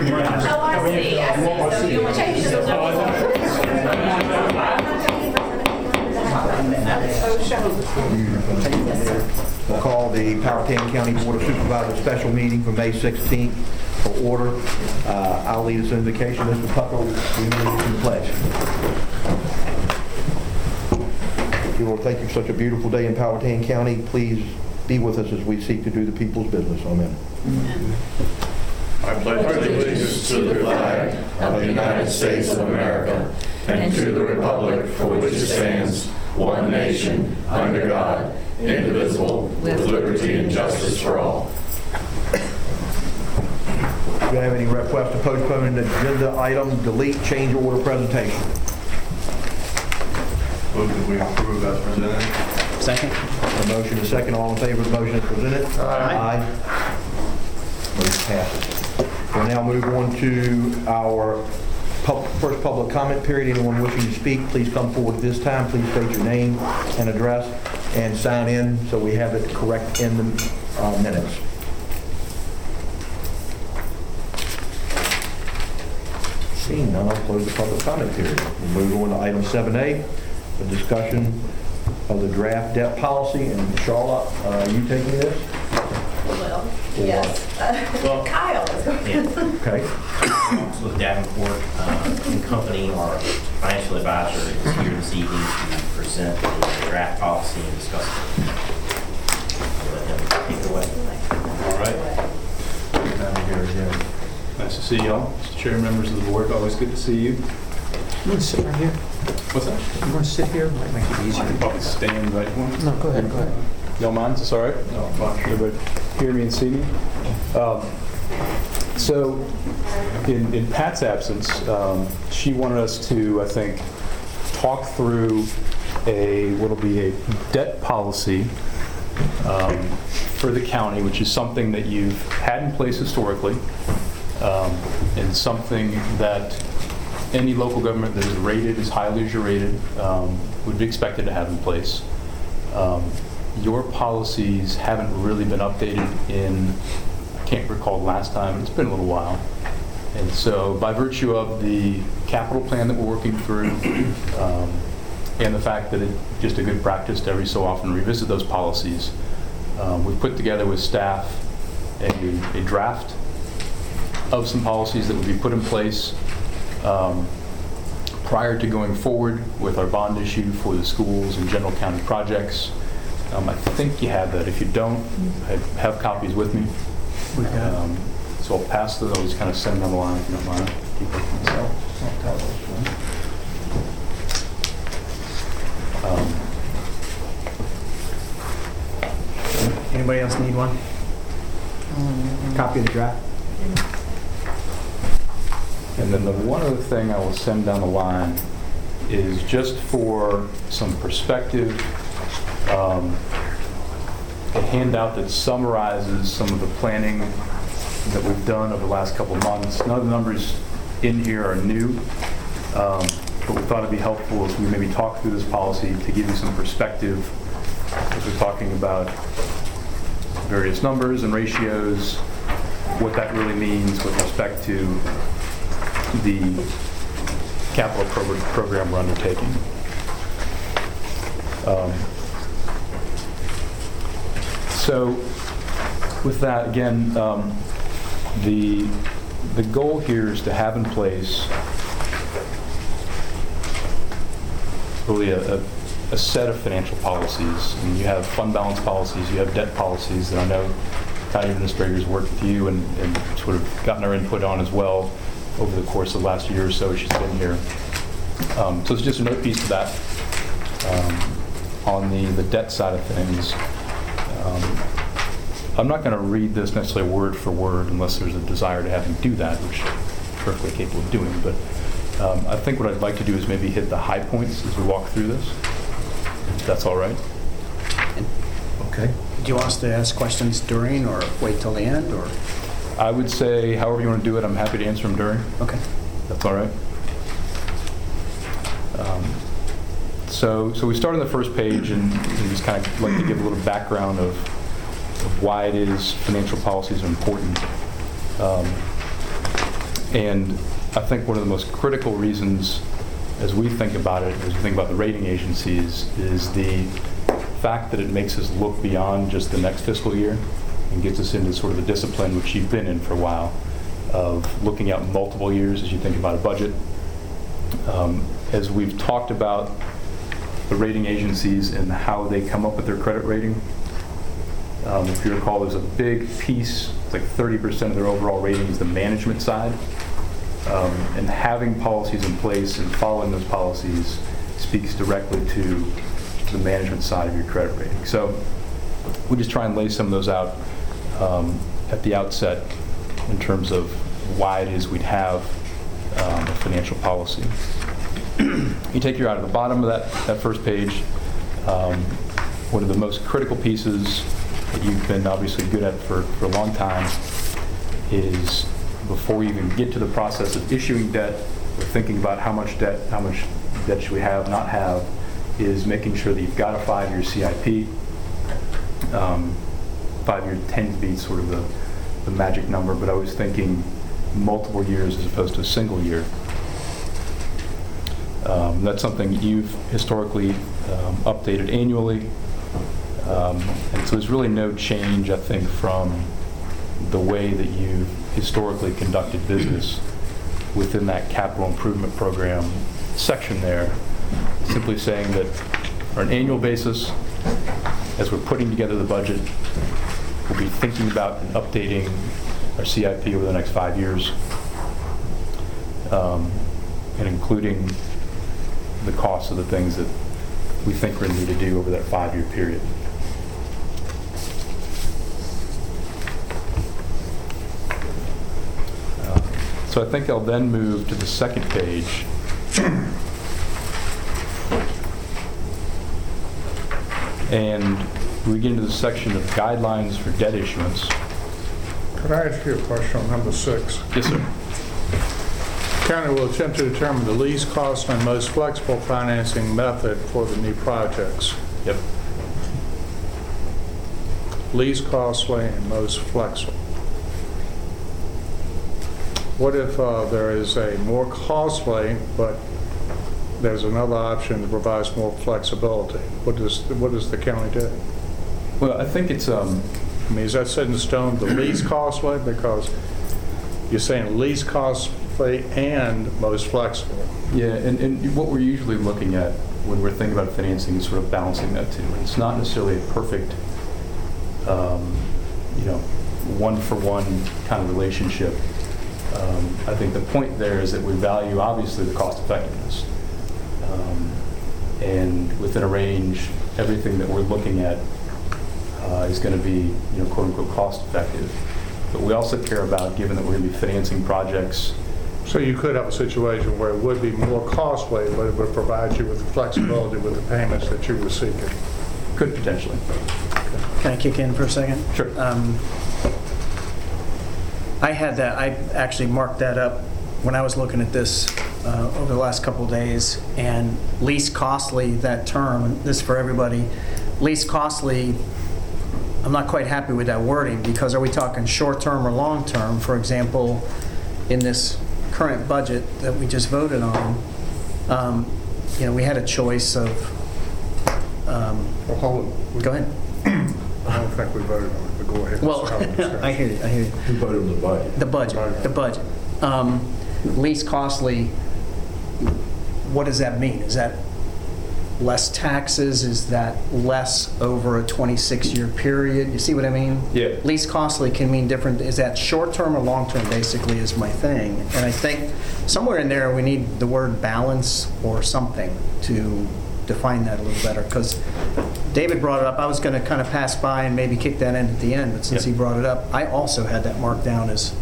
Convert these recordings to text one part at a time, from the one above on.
To We'll call the Powhatan County Board of Supervisors special meeting for May 16th for order. Uh, I'll lead us in invocation. Mr. You lead us in the pledge? Lord, thank you for such a beautiful day in Powhatan County. Please be with us as we seek to do the people's business. Amen. Amen. I pledge allegiance to the flag of the United States of America and to the republic for which it stands, one nation, under God, indivisible, with liberty and justice for all. Do you have any requests to postpone an agenda item, delete, change order presentation? Move that we approve as presented. Second? A motion and a second, all in favor of the motion as presented? Aye. Motion passes. We'll now move on to our pub- first public comment period. Anyone wishing to speak, please come forward at this time. Please state your name and address and sign in so we have it correct in the uh, minutes. Seeing none, I'll close the public comment period. We'll move on to item 7A, a discussion of the draft debt policy. And Charlotte, uh, you taking this? Well, yes. Well- Kyle is going to. Okay. with Davenport uh, and Company, our financial advisor is here this evening to present the draft policy and discuss it. I'll Let him take it away. All right. Down here again. Nice to see y'all. Mr. Chair, members of the board, always good to see you. You want to sit right here? What's that? You want to sit here? Might make it I easier. can probably stand right one. No, go ahead, go ahead. Y'all mind? Is this all right? No. Everybody hear me and see me? Um, So, in in Pat's absence, um, she wanted us to, I think, talk through a, what'll be a debt policy um, for the county, which is something that you've had in place historically, um, and something that any local government that is rated as highly as you're rated um, would be expected to have in place. Um, Your policies haven't really been updated in, I can't recall last time, it's been a little while. And so by virtue of the capital plan that we're working through, um, and the fact that it's just a good practice to every so often revisit those policies, um, we've put together with staff a a draft of some policies that would be put in place um, prior to going forward with our bond issue for the schools and general county projects. Um, I think you have that. If you don't, I have copies with me. Um, So I'll pass those, kind of send them along if you don't mind. Keep it to myself. I'll tell those to them. Um, Anybody else need one? Copy of the draft? And then the one other thing I will send down the line is just for some perspective, um, a handout that summarizes some of the planning that we've done over the last couple of months. None of the numbers in here are new, um, but we thought it'd be helpful as we maybe talk through this policy to give you some perspective as we're talking about various numbers and ratios, what that really means with respect to the capital progr- program we're undertaking. Um, So with that, again, um, the, the goal here is to have in place really a, a- a set of financial policies. And you have fund balance policies, you have debt policies that I know county administrators worked with you and, and sort of gotten our input on as well over the course of the last year or so she's been here. Um, So it's just another piece of that. Um, On the, the debt side of things, um, I'm not going to read this necessarily word for word unless there's a desire to have me do that, which I'm perfectly capable of doing. But um, I think what I'd like to do is maybe hit the high points as we walk through this, if that's all right. Okay. Do you want us to ask questions during or wait till the end, or? I would say, however you want to do it, I'm happy to answer them during. Okay. That's all right. Um, So, so we start on the first page and just kind of like to give a little background of of why it is financial policies are important. Um, And I think one of the most critical reasons, as we think about it, as we think about the rating agencies, is the fact that it makes us look beyond just the next fiscal year and gets us into sort of the discipline which you've been in for a while of looking out multiple years as you think about a budget. Um, As we've talked about the rating agencies and how they come up with their credit rating, um, if you recall, there's a big piece, like 30% of their overall rating is the management side. Um, And having policies in place and following those policies speaks directly to the management side of your credit rating. So we just try and lay some of those out um, at the outset in terms of why it is we'd have um, a financial policy. You take your out of the bottom of that, that first page, um, one of the most critical pieces that you've been obviously good at for, for a long time is before you even get to the process of issuing debt, or thinking about how much debt, how much debt should we have, not have, is making sure that you've got a five-year CIP. Um, Five-year tends to be sort of the, the magic number, but I was thinking multiple years as opposed to a single year. Um, That's something you've historically um, updated annually. Um, And so there's really no change, I think, from the way that you've historically conducted business within that capital improvement program section there. Simply saying that on an annual basis, as we're putting together the budget, we'll be thinking about and updating our CIP over the next five years, um, and including the cost of the things that we think we're going to need to do over that five-year period. Uh, So I think I'll then move to the second page. And we get into the section of guidelines for debt issuance. Could I ask you a question on number six? Yes, sir. County will attempt to determine the least cost and most flexible financing method for the new projects. Yep. Least costly and most flexible. What if uh, there is a more costly, but there's another option that provides more flexibility? What does, what does the county do? Well, I think it's, um, I mean, is that set in stone, the least costly? Because you're saying least and most flexible. Yeah, and, and what we're usually looking at when we're thinking about financing is sort of balancing that too. It's not necessarily a perfect, um, you know, one-for-one kind of relationship. Um, I think the point there is that we value, obviously, the cost effectiveness. Um, And within a range, everything that we're looking at uh, is going to be, you know, quote-unquote, cost effective. But we also care about, given that we're going to be financing projects So you could have a situation where it would be more costly, but it would provide you with the flexibility with the payments that you were seeking. Could potentially. Can I kick in for a second? Sure. Um, I had that, I actually marked that up when I was looking at this uh, over the last couple of days, and least costly, that term, and this is for everybody, least costly, I'm not quite happy with that wording, because are we talking short-term or long-term? For example, in this current budget that we just voted on, um, you know, we had a choice of, um, Well, hold it. go ahead. I don't think we voted on it, but go ahead. Well, Let's have a discussion. I hear you, I hear you. Who voted on the budget? The budget, the budget. Um, Least costly, what does that mean? Is that less taxes? Is that less over a 26-year period? You see what I mean? Yeah. Least costly can mean different, is that short-term or long-term, basically, is my thing. And I think somewhere in there, we need the word balance or something to define that a little better, because David brought it up, I was going to kind of pass by and maybe kick that in at the end, but since he brought it up, I also had that marked down as,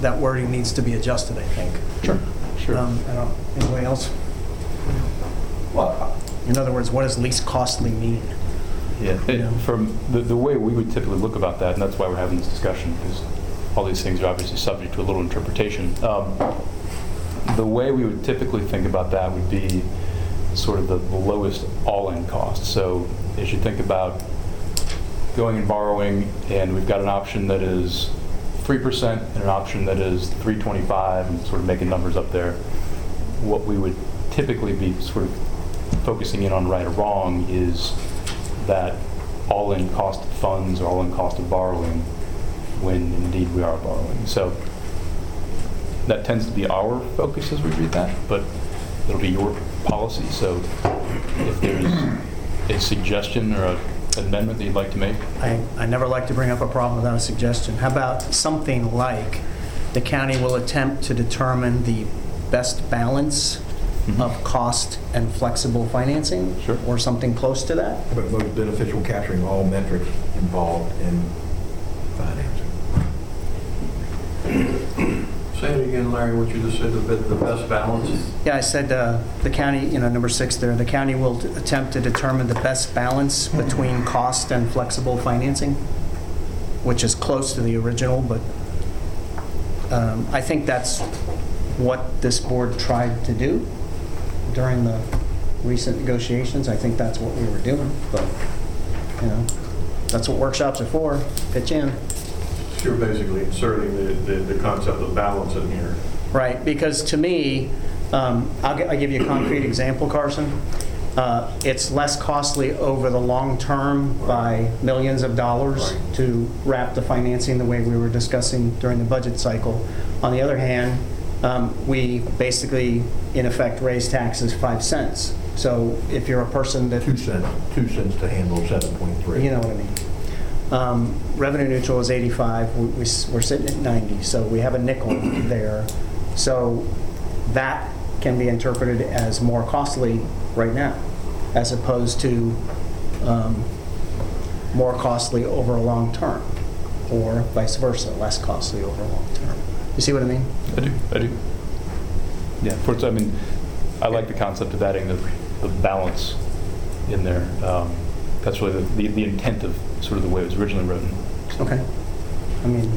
that wording needs to be adjusted, I think. Sure. Sure. Um, I don't, anybody else? In other words, what does least costly mean? Yeah, it- from the, the way we would typically look about that, and that's why we're having this discussion, because all these things are obviously subject to a little interpretation. Um, The way we would typically think about that would be sort of the the lowest all-in cost. So as you think about going and borrowing, and we've got an option that is 3% and an option that is 325, and sort of making numbers up there. What we would typically be sort of focusing in on right or wrong is that all-in cost of funds or all-in cost of borrowing when indeed we are borrowing. So that tends to be our focus as we read that, but it'll be your policy. So if there's a suggestion or a amendment that you'd like to make, I, I never like to bring up a problem without a suggestion. How about something like, the county will attempt to determine the best balance of cost and flexible financing? Sure. Or something close to that? But most beneficial capturing all metrics involved in financing. Say it again, Larry, what you just said, the bit- the best balance? Yeah, I said, uh, the county, you know, number six there, the county will t- attempt to determine the best balance between cost and flexible financing, which is close to the original, but um, I think that's what this board tried to do during the recent negotiations. I think that's what we were doing, but, you know, that's what workshops are for, pitch in. You're basically inserting the, the, the concept of balance in here. Right, because to me, um, I'll gi- I'll give you a concrete example, Carson. Uh, It's less costly over the long term by millions of dollars Right. to wrap the financing the way we were discussing during the budget cycle. On the other hand, um, we basically, in effect, raise taxes 5 cents. So if you're a person that Two cents, two cents to handle 7.3. you know what I mean. Um, Revenue neutral is 85, We- we s- we're sitting at 90, so we have a nickel there. So that can be interpreted as more costly right now, as opposed to um, more costly over a long term, or vice versa, less costly over a long term. You see what I mean? I do, I do. Yeah, for, I mean, I like the concept of adding the, the balance in there. Um, That's really the, the- the intent of sort of the way it was originally written. Okay. I mean,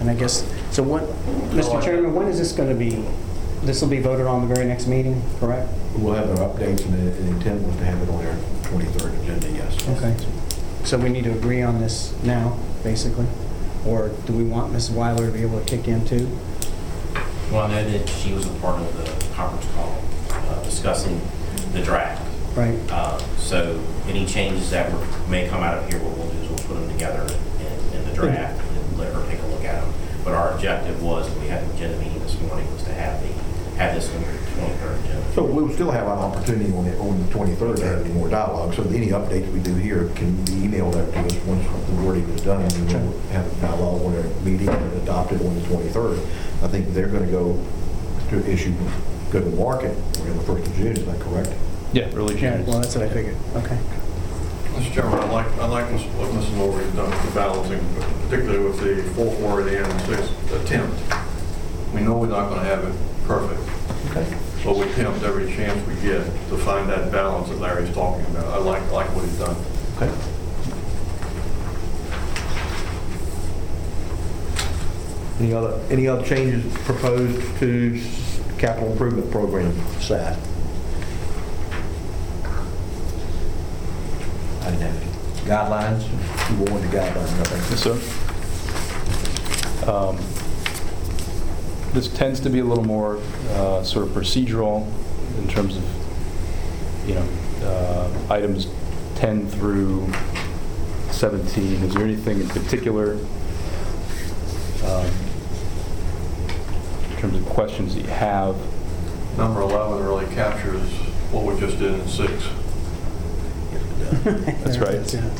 and I guess, so what, Mr. Chairman, when is this going to be, this will be voted on the very next meeting, correct? We'll have our updates, and the the intent was to have it on our 23rd agenda, yes. Okay. So we need to agree on this now, basically? Or do we want Mrs. Weiler to be able to kick in too? Well, I know that she was a part of the conference call uh, discussing the draft. Right? Uh, So any changes that were- may come out of here, what we'll do is we'll put them together in, in the draft and let her take a look at them. But our objective was, we had an agenda meeting this morning, was to have the, have this the 23rd. So we'll still have an opportunity on the, on the 23rd to have any more dialogue, so any updates we do here can be emailed out to us once the wording is done, and we'll have a dialogue on our meeting and adopt it on the 23rd. I think they're going to go to issue, go to market on the 1st of June, is that correct? Yeah, really Yeah, well, that's what I figured. Okay. Mr. Chairman, I like, I like what Mrs. Lowry has done with the balancing, particularly with the four, four at the end, and six attempt. We know we're not going to have it perfect, Okay. but we attempt every chance we get to find that balance that Larry's talking about. I like, like what he's done. Okay. Any other, any other changes proposed to s- capital improvement program, SAT? I didn't have any. Guidelines, you go the guidelines, I think. Yes, sir. Um, This tends to be a little more uh, sort of procedural in terms of, you know, uh, items 10 through 17. Is there anything in particular um, in terms of questions that you have? Number 11 really captures what we just did in six. That's right.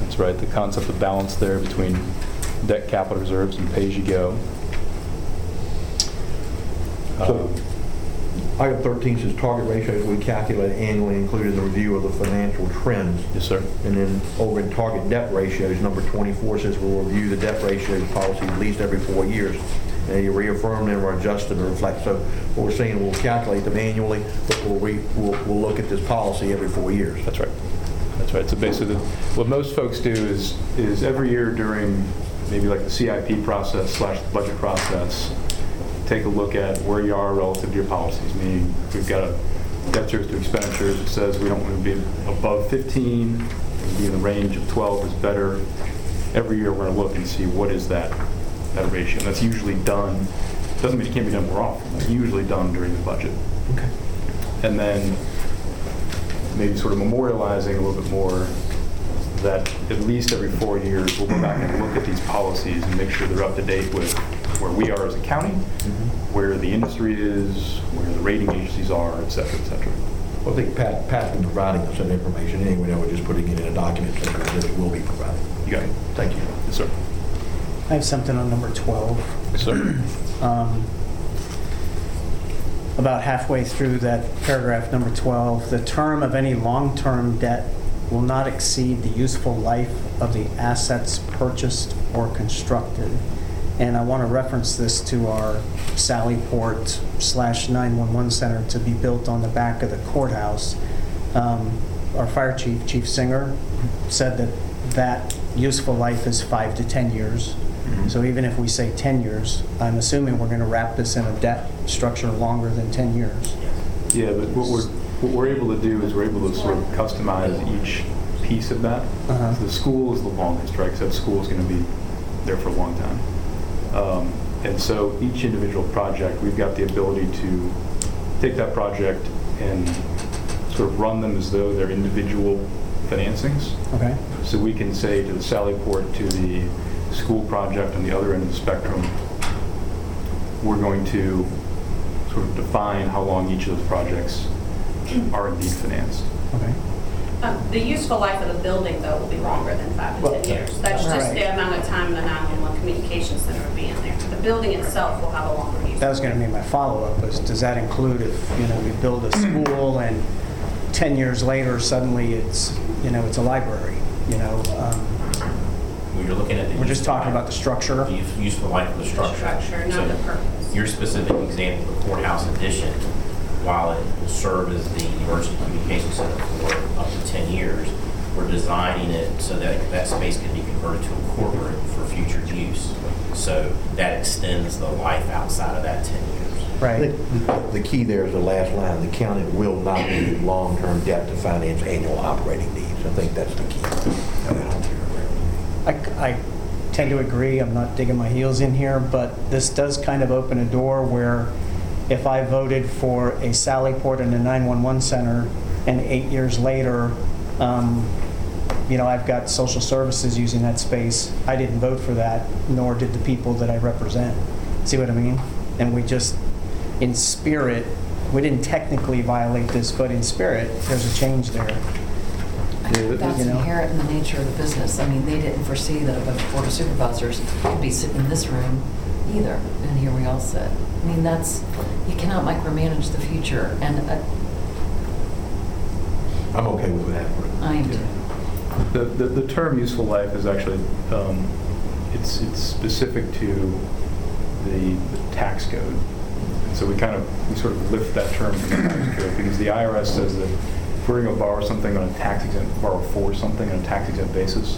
That's right, the concept of balance there between debt capital reserves and pay-as-you-go. So- Item 13 says target ratios we calculate annually including the review of the financial trends. Yes, sir. And then over in target debt ratios, number 24 says we'll review the debt ratios policy at least every four years. And you reaffirm them or adjust them or reflect. So what we're saying, we'll calculate them annually, but we'll, re- we'll, we'll look at this policy every four years. That's right. That's right. So basically, what most folks do is, is every year during maybe like the CIP process slash the budget process, take a look at where you are relative to your policies, meaning if we've got a debt service to expenditures that says we don't want to be above 15, be in the range of 12 is better. Every year, we're going to look and see what is that, that ratio. And that's usually done, doesn't mean it can't be done more often, it's usually done during the budget. Okay. And then maybe sort of memorializing a little bit more that at least every four years, we'll go back and look at these policies and make sure they're up to date with where we are as a county, where the industry is, where the rating agencies are, et cetera, et cetera. Well, I think Pat, Pat's been providing us that information anyway, now we're just putting it in a document that it will be provided. You got it? Thank you. Yes, sir. I have something on number 12. Yes, sir. um, about halfway through that paragraph number 12, the term of any long-term debt will not exceed the useful life of the assets purchased or constructed. And I want to reference this to our Sallyport slash 911 center to be built on the back of the courthouse. Um, Our fire chief, Chief Singer, said that that useful life is five to 10 years. So even if we say 10 years, I'm assuming we're going to wrap this in a debt structure longer than 10 years. Yeah, but what we're, what we're able to do is we're able to sort of customize each piece of that. Uh-huh. The school is the longest, right? Because that school is going to be there for a long time. Um, And so each individual project, we've got the ability to take that project and sort of run them as though they're individual financings. Okay? So we can say to the Sallyport, to the school project on the other end of the spectrum, we're going to sort of define how long each of those projects are indeed financed. Okay. Um, The useful life of the building, though, will be longer than five to 10 years. That's just the Right. amount of time the 911 communications center will be in there. The building itself will have a longer use. That was going to be my follow-up, was does that include if, you know, we build a school and 10 years later, suddenly it's, you know, it's a library, you know? um, When you're looking at the. We're just talking about the structure. The use- useful life of the structure. structure, not So the purpose. Your specific example, the courthouse addition, while it will serve as the emergency communication center for up to 10 years, we're designing it so that that space can be converted to a corporate for future use. So that extends the life outside of that 10 years. Right. the- the key there is the last line, the county will not need long-term debt to finance annual operating needs. I think that's the key. I, I tend to agree, I'm not digging my heels in here, but this does kind of open a door where if I voted for a Sallyport and a 911 center, and eight years later, um, you know, I've got social services using that space, I didn't vote for that, nor did the people that I represent. See what I mean? And we just, in spirit, we didn't technically violate this, but in spirit, there's a change there. That's You know? inherent in the nature of the business. I mean, they didn't foresee that a bunch of board of supervisors could be sitting in this room either, and here we all sit. I mean, that's, you cannot micromanage the future, and uh, I'm okay with that. I am too. The, the, the term useful life is actually, um, it's, it's specific to the, the tax code. So we kind of, we sort of lift that term from the tax code because the IRS says that if we're going to borrow something on a tax exempt, borrow for something on a tax exempt basis,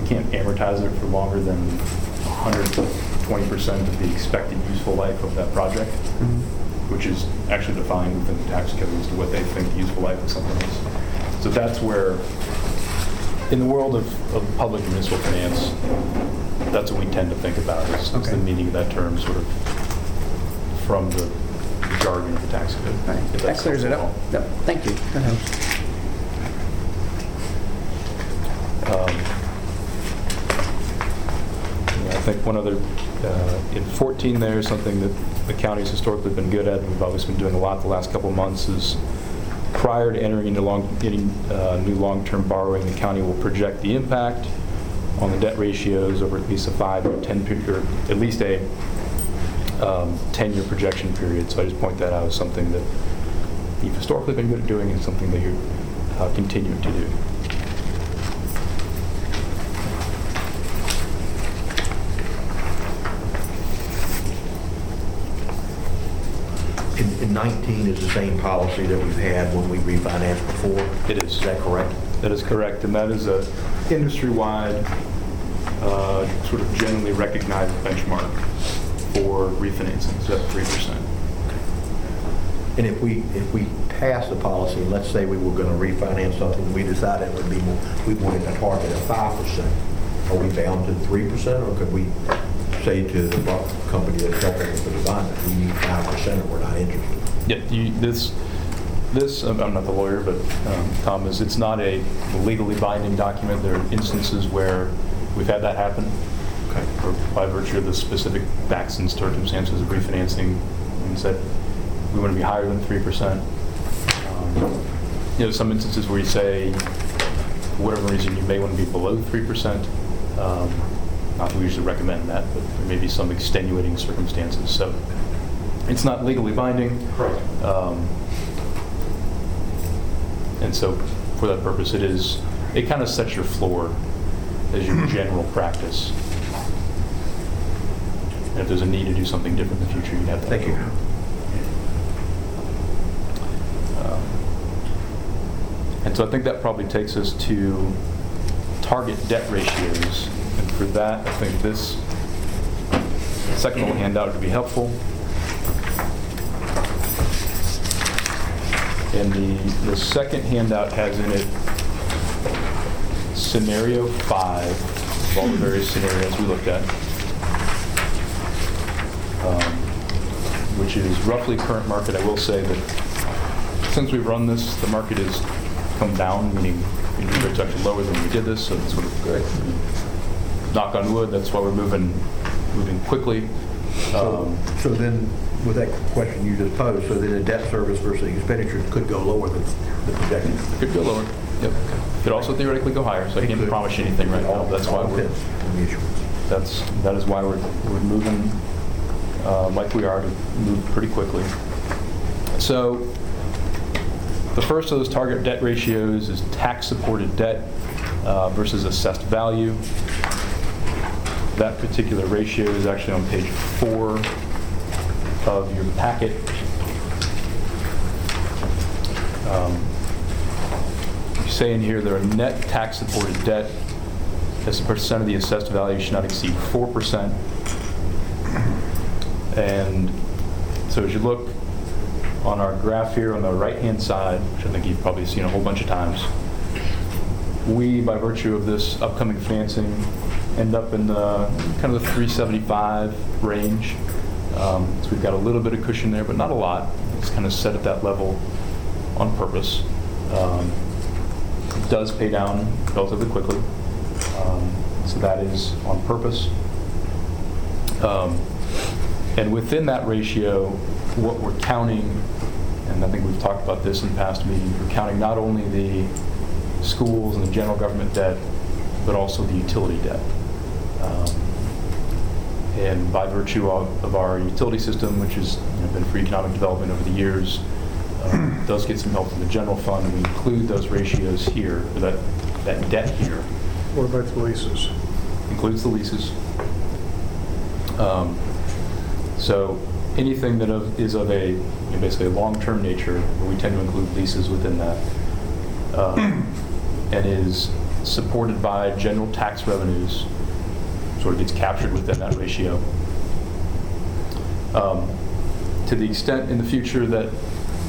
we can't amortize it for longer than 100 to 20% of the expected useful life of that project, mm-hmm. which is actually defined within the tax code as to what they think the useful life of something is. So that's where in the world of, of public and municipal finance, that's what we tend to think about, is, is the meaning of that term sort of from the jargon of the tax code. Right. if That that's clears it up. Yep, Thank you. That helps. at. Um, I think one other, uh, in 14 there, something that the county's historically been good at, and we've always been doing a lot the last couple of months, is prior to entering into long, getting uh, new long-term borrowing, the county will project the impact on the debt ratios over at least a five or 10, pe- or at least a um, 10-year projection period. So I just point that out as something that you've historically been good at doing and something that you're uh, continuing to do. In in 19 is the same policy that we've had when we refinanced before? It is. Is that correct? That is correct, and that is a industry-wide, uh, sort of generally recognized benchmark for refinancing, is at 3%. And if we, if we pass the policy, and let's say we were going to refinance something, we decided it would be, more we wanted a target of 5%. Are we bound to 3%, or could we say to the bu- company that's helping us with the bond, that we need 5% or we're not interested? Yeah, you, this, this, I'm I'm not the lawyer, but um, Tom is, it's not a legally binding document. There are instances where we've had that happen. Or By virtue of the specific facts and circumstances of refinancing, and said, we want to be higher than 3%. Um, You know, some instances where you say, for whatever reason, you may want to be below 3%. Um, Not that we usually recommend that, but there may be some extenuating circumstances. So it's not legally binding. Correct. Um, And so, for that purpose, it is, it kind of sets your floor as your general practice. And if there's a need to do something different in the future, you'd have that. Thank you. Um, And so I think that probably takes us to target debt ratios. And for that, I think this second little handout would be helpful. And the, the second handout has in it scenario five, of all the various scenarios we looked at, um, which is roughly current market. I will say that since we've run this, the market has come down, meaning interest rates actually lower than we did this, so it's sort of good. Knock on wood, that's why we're moving, moving quickly. So Um, so then, with that question you just posed, so then the debt service versus expenditures could go lower than the projected? Could go lower, yep. Could also theoretically go higher, so I can't promise you anything right now. That's why we're, Depends on the issue. that's, that is why we're, we're moving uh, like we are to move pretty quickly. So the first of those target debt ratios is tax-supported debt uh, versus assessed value. That particular ratio is actually on page four of your packet. Um, You say in here that our net tax-supported debt as a percent of the assessed value should not exceed 4%. And so as you look on our graph here on the right-hand side, which I think you've probably seen a whole bunch of times, we, by virtue of this upcoming financing, end up in the kind of the 375 range. Um, So we've got a little bit of cushion there, but not a lot. It's kind of set at that level on purpose. Um, It does pay down relatively quickly, Um, so that is on purpose. Um, And within that ratio, what we're counting, and I think we've talked about this in past meetings, we're counting not only the schools and the general government debt, but also the utility debt. Um, And by virtue of of our utility system, which has you know, been for economic development over the years, um, does get some help from the general fund, and we include those ratios here, or that, that debt here What about the leases? includes the leases. Um, So anything that of- is of a, you know, basically a long-term nature, we tend to include leases within that, um, and is supported by general tax revenues, sort of gets captured within that ratio. Um, To the extent in the future that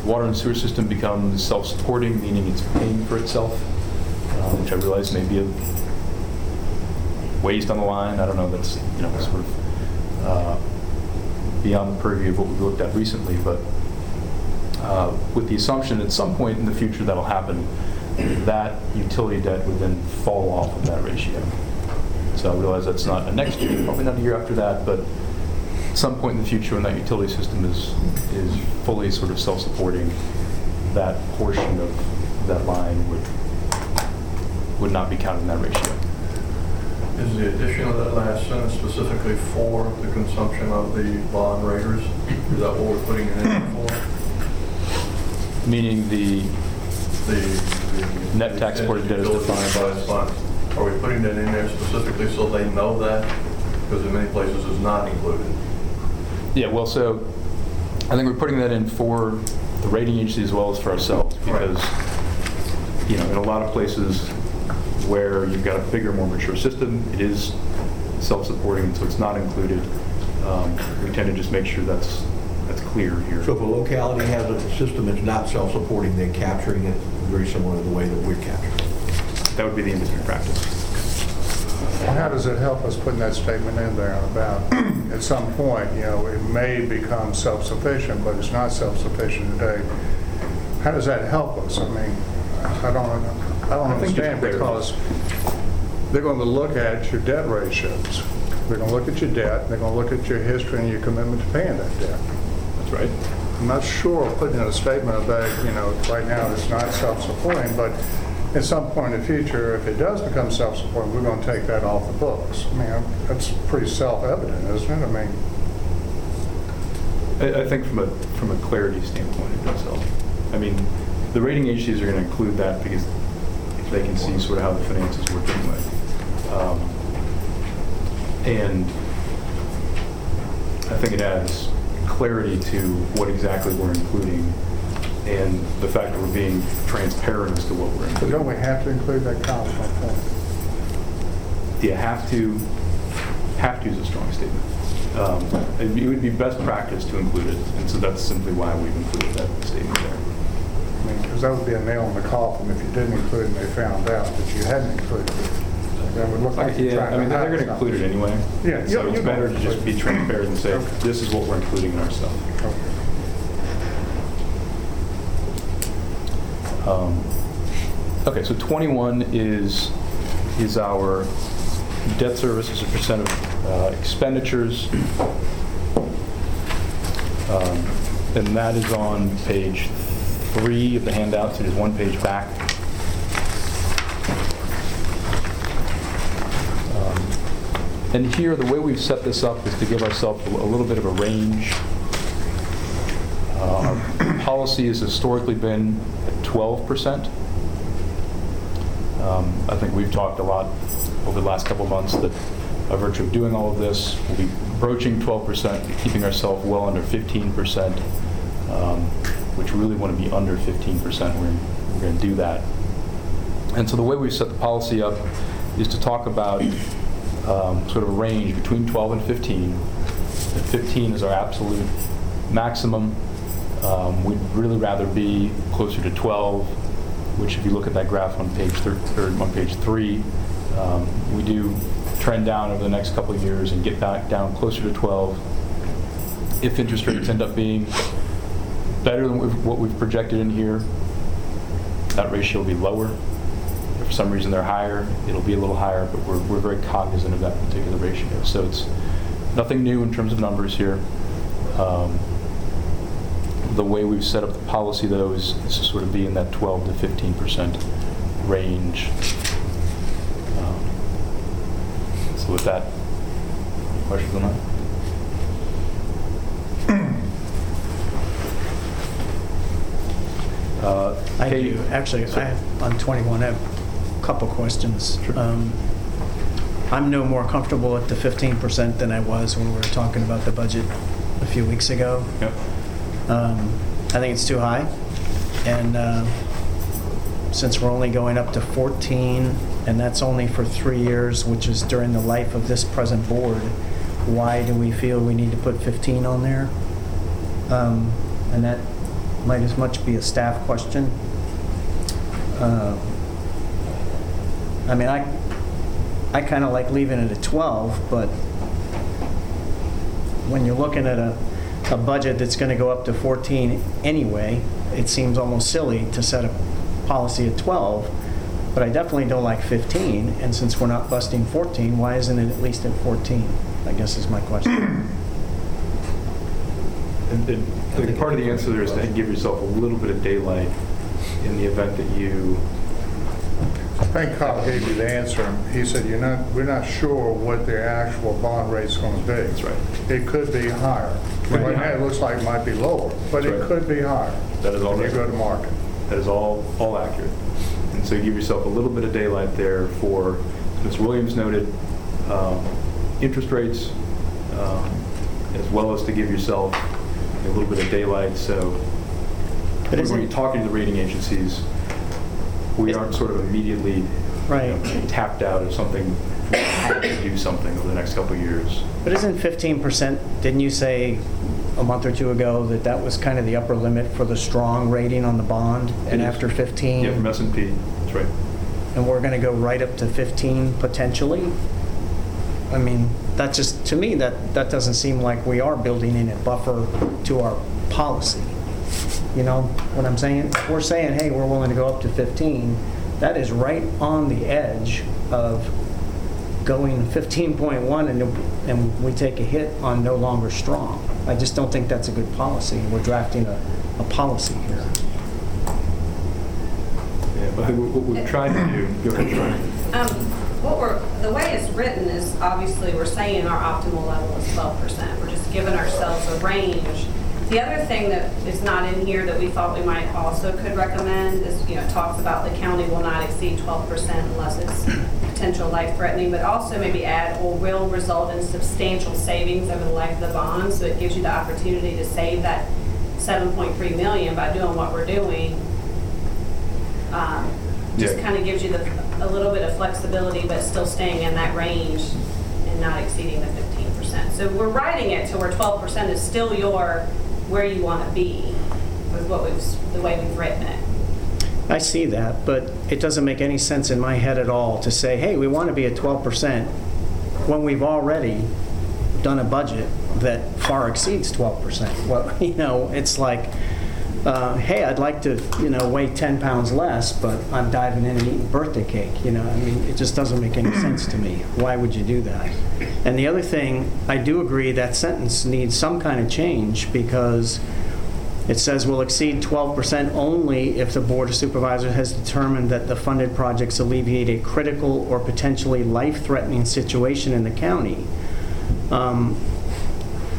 water and sewer system becomes self-supporting, meaning it's paying for itself, uh, which I realize may be a ways down the line, I don't know, that's, you know, sort of uh, beyond the purview of what we've looked at recently, but uh, with the assumption at some point in the future that'll happen, that utility debt would then fall off of that ratio. So I realize that's not a next year, probably not a year after that, but some point in the future when that utility system is, is fully sort of self-supporting, that portion of that line would, would not be counted in that ratio. Is the addition of that last sentence specifically for the consumption of the bond raters? Is that what we're putting it in for? Meaning the, The the- Net tax supported debt is defined by- Utility funds. Are we putting that in there specifically so they know that? Because in many places it's not included. yeah, well, so I think we're putting that in for the rating agency as well as for ourselves, because, you know, in a lot of places where you've got a bigger, more mature system, it is self-supporting, so it's not included. Um, We tend to just make sure that's that's clear here. So if a locality has a system that's not self-supporting, they're capturing it very similar to the way that we're capturing. it. That would be the industry practice. How does it help us putting that statement in there about, at some point, you know, it may become self-sufficient, but it's not self-sufficient today? How does that help us? I mean, I don't, I don't I think understand because they're going to look at your debt ratios. They're going to look at your debt, they're going to look at your history and your commitment to paying that debt. That's right. I'm not sure putting in a statement about, you know, right now it's not self-supporting, but at some point in the future, if it does become self-supporting, we're going to take that off the books. I mean, that's pretty self-evident, isn't it? I mean, I, I think from a, from a clarity standpoint, it does help. I mean, the rating agencies are going to include that because they can see sort of how the finances work anyway. Um, And I think it adds clarity to what exactly we're including and the fact that we're being transparent as to what we're but including. don't we have to include that cost? Do you have to, have to is a strong statement. Um, It it would be best practice to include it, and so that's simply why we've included that statement there. Mean, because that would be a nail in the coffin if you didn't include it and they found out that you hadn't included it. That would look like you're Yeah, trying I mean, to they're hide going to include it anyway. Yeah, So you- it's better to just be transparent and say, Okay. this is what we're including in our stuff. Okay. Um, Okay, so 21 is, is our debt service as a percent of uh, expenditures. Um, And that is on page three of the handouts, it is one page back. Um, And here, the way we've set this up is to give ourselves a little bit of a range. Uh, Our policy has historically been 12%. Um, I think we've talked a lot over the last couple months that by virtue of doing all of this, we'll be broaching 12%, keeping ourselves well under 15%, um, which we really want to be under 15%. We're we're going to do that. And so the way we've set the policy up is to talk about um, sort of a range between 12 and 15. And 15 is our absolute maximum. Um, We'd really rather be closer to 12, which if you look at that graph on page thir- on page three, um, we do trend down over the next couple of years and get back down closer to 12. If interest rates end up being better than what we've projected in here, that ratio will be lower. If for some reason they're higher, it'll be a little higher, but we're, we're very cognizant of that particular ratio. So it's nothing new in terms of numbers here. Um, The way we've set up the policy, though, is is to sort of be in that 12 to 15 percent range. Um, So with that, questions on that? Uh, I Kate- do, actually, I have, on 21, I have a couple questions. Um, I'm no more comfortable at the 15% than I was when we were talking about the budget a few weeks ago. Yep. Um, I think it's too high, and uh, since we're only going up to 14, and that's only for three years, which is during the life of this present board, why do we feel we need to put 15 on there? Um, And that might as much be a staff question. Uh, I mean, I, I kind of like leaving it at 12, but when you're looking at a, a budget that's going to go up to 14 anyway, it seems almost silly to set a policy at 12, but I definitely don't like 15, and since we're not busting 14, why isn't it at least at 14? I guess is my question. And- and I think part of the answer there is to give yourself a little bit of daylight in the event that you, I think Carl gave you the answer. He said, you're not, we're not sure what the actual bond rate's going to be. That's right. It could be higher. Could be Right now, higher. it looks like it might be lower, but That's it right. could be higher. That is all When you go to market. that is all, all accurate. And so give yourself a little bit of daylight there for, as Ms. Williams noted, um, interest rates, um, as well as to give yourself a little bit of daylight, so But when you're talking to the rating agencies, we aren't sort of immediately Right. you know, tapped out of something, we have to do something over the next couple of years. But isn't 15%, didn't you say a month or two ago that that was kind of the upper limit for the strong rating on the bond, and It is. after 15? Yeah, from s and P. that's right. and we're going to go right up to 15 potentially? I mean, that just, to me, that, that doesn't seem like we are building in a buffer to our policy. You know what I'm saying? If we're saying, hey, we're willing to go up to 15, that is right on the edge of going 15.1 and, and we take a hit on no longer strong. I just don't think that's a good policy. We're drafting a, a policy here. Yeah, but what we're trying to do, go ahead, Sharon. Um, What we're, the way it's written is, obviously, we're saying our optimal level is 12%. We're just giving ourselves a range. The other thing that is not in here that we thought we might also could recommend is, you know, talks about the county will not exceed 12% unless it's potential life-threatening, but also maybe add or will result in substantial savings over the life of the bond. So it gives you the opportunity to save that 7.3 million by doing what we're doing um, just Yeah. kind of gives you the, a little bit of flexibility, but still staying in that range and not exceeding the 15%. So we're writing it to where 12% is still your, where you want to be, with what we've, the way we've written it. I see that, but it doesn't make any sense in my head at all to say, hey, we want to be at 12% when we've already done a budget that far exceeds 12%. Well, you know, it's like, uh, hey, I'd like to, you know, weigh 10 pounds less, but I'm diving in and eating birthday cake, you know? I mean, it just doesn't make any sense to me. Why would you do that? And the other thing, I do agree that sentence needs some kind of change because it says will exceed 12% only if the Board of Supervisors has determined that the funded projects alleviate a critical or potentially life-threatening situation in the county. Um,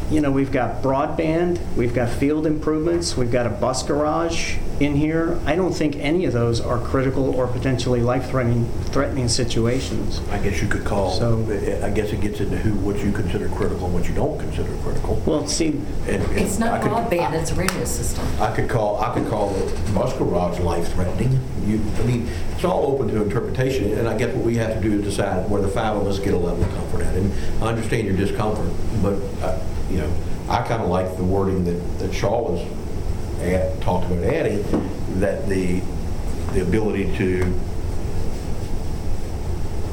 You know, we've got broadband, we've got field improvements, we've got a bus garage in here. I don't think any of those are critical or potentially life-threatening, threatening situations. I guess you could call, So- I guess it gets into who, what you consider critical and what you don't consider critical. Well, see, And- and It's not I could- broadband, it's a radio system. I could call, I could call the bus garage life-threatening. You, I mean, it's all open to interpretation, and I guess what we have to do is decide where the five of us get a level of comfort at. And I understand your discomfort, but, uh, you know, I kind of like the wording that, that Shaw was, add- talked about adding, that the, the ability to,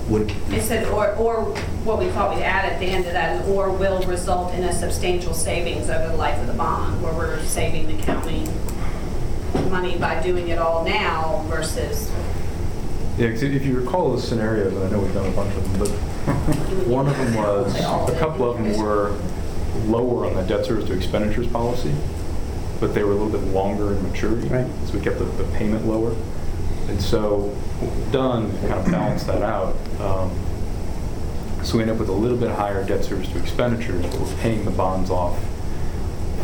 would, It said, or, or what we thought we'd add at the end of that, is or will result in a substantial savings over the life of the bond, where we're saving the county money by doing it all now versus Yeah, 'cause if you recall those scenarios, and I know we've done a bunch of them, but one of them was, a couple of them were lower on the debt service to expenditures policy, but they were a little bit longer in maturity. Right. So we kept the, the payment lower. And so what we've done, to kind of balance that out, um, so we end up with a little bit higher debt service to expenditures, but we're paying the bonds off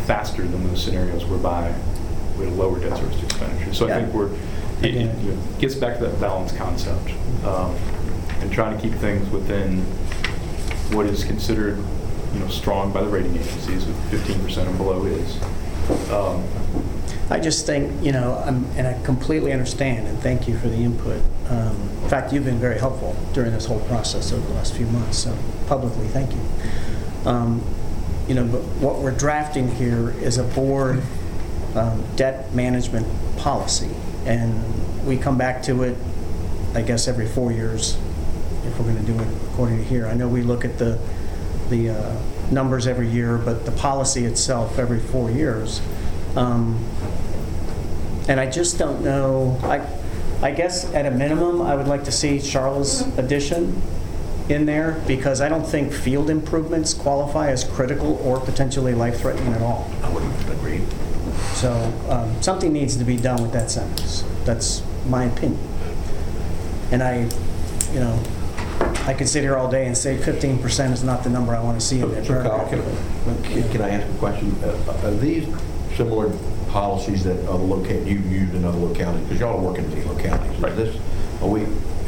faster than those scenarios whereby we had a lower debt service to expenditures. So I think we're, it it, you know, gets back to that balance concept, um, and trying to keep things within what is considered, you know, strong by the rating agencies, with 15% and below is. Um, I just think, you know, I'm- and I completely understand, and thank you for the input. Um, In fact, you've been very helpful during this whole process over the last few months, so publicly, thank you. Um, You know, but what we're drafting here is a board um, debt management policy, and we come back to it, I guess, every four years, if we're going to do it according to here. I know we look at the, the uh, numbers every year, but the policy itself every four years. Um, And I just don't know, I, I guess at a minimum, I would like to see Charlotte's addition in there, because I don't think field improvements qualify as critical or potentially life-threatening at all. I wouldn't agree. So um, something needs to be done with that sentence. That's my opinion. And I, you know, I could sit here all day and say 15% is not the number I want to see in that So Kyle, paragraph. can can- can I ask a question? Uh, Are these similar policies that other locate, you use in other localities? Because y'all work in these localities. Right. Is this, are we, you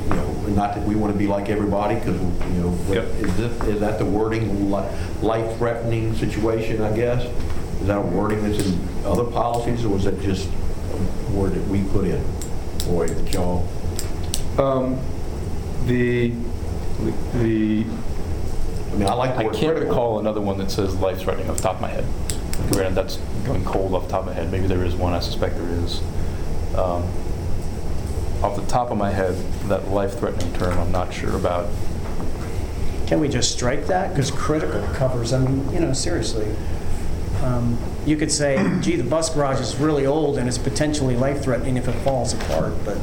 know, not that we want to be like everybody, because, you know, but Yep. is this, is that the wording, li- life-threatening situation, I guess? Is that a wording that's in other policies, or was that just a word that we put in? Boy, that y'all, um, The, the, I mean, I like the I word can't critical. recall another one that says life-threatening off the top of my head. Granted, that's going cold off the top of my head. Maybe there is one. I suspect there is. Um, Off the top of my head, that life-threatening term, I'm not sure about. Can we just strike that? Because critical covers, I mean, you know, seriously. Um, You could say, gee, the bus garage is really old and it's potentially life-threatening if it falls apart, but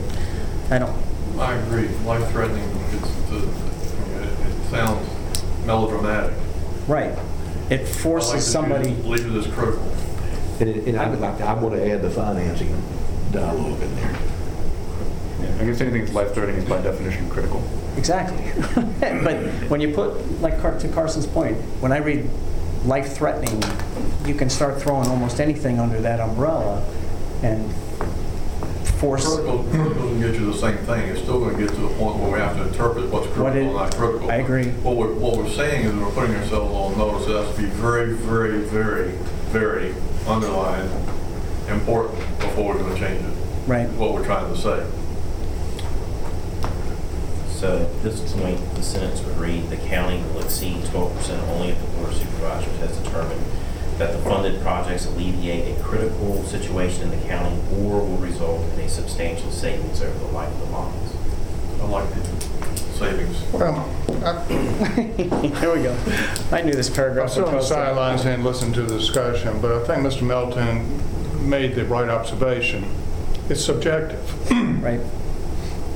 I don't, I agree, life-threatening, it's, the- it it sounds melodramatic. right. It forces somebody, Leave it as critical. And it- and I would like, to- I want to add the financing dialogue in there. I guess anything that's life-threatening is by definition critical. exactly. But when you put, like Car- to Carson's point, when I read life-threatening, you can start throwing almost anything under that umbrella and force, Critical, critical doesn't get you the same thing, it's still gonna get to the point where we have to interpret what's What critical it- and not critical. I agree. What we're, what we're saying is we're putting ourselves on notice, it has to be very, very, very, very underlined, important before we're gonna change it, right? what we're trying to say. So at this point, the sentence would read, "The county will exceed 12% only if the Board of Supervisors has determined that the funded projects alleviate a critical situation in the county or will result in a substantial savings over the life of the bonds." I like the savings. Well, I- Here we go. I knew this I paragraph sit would on the post up. sidelines and listen to the discussion, but I think Mr. Melton made the right observation. It's subjective. Right,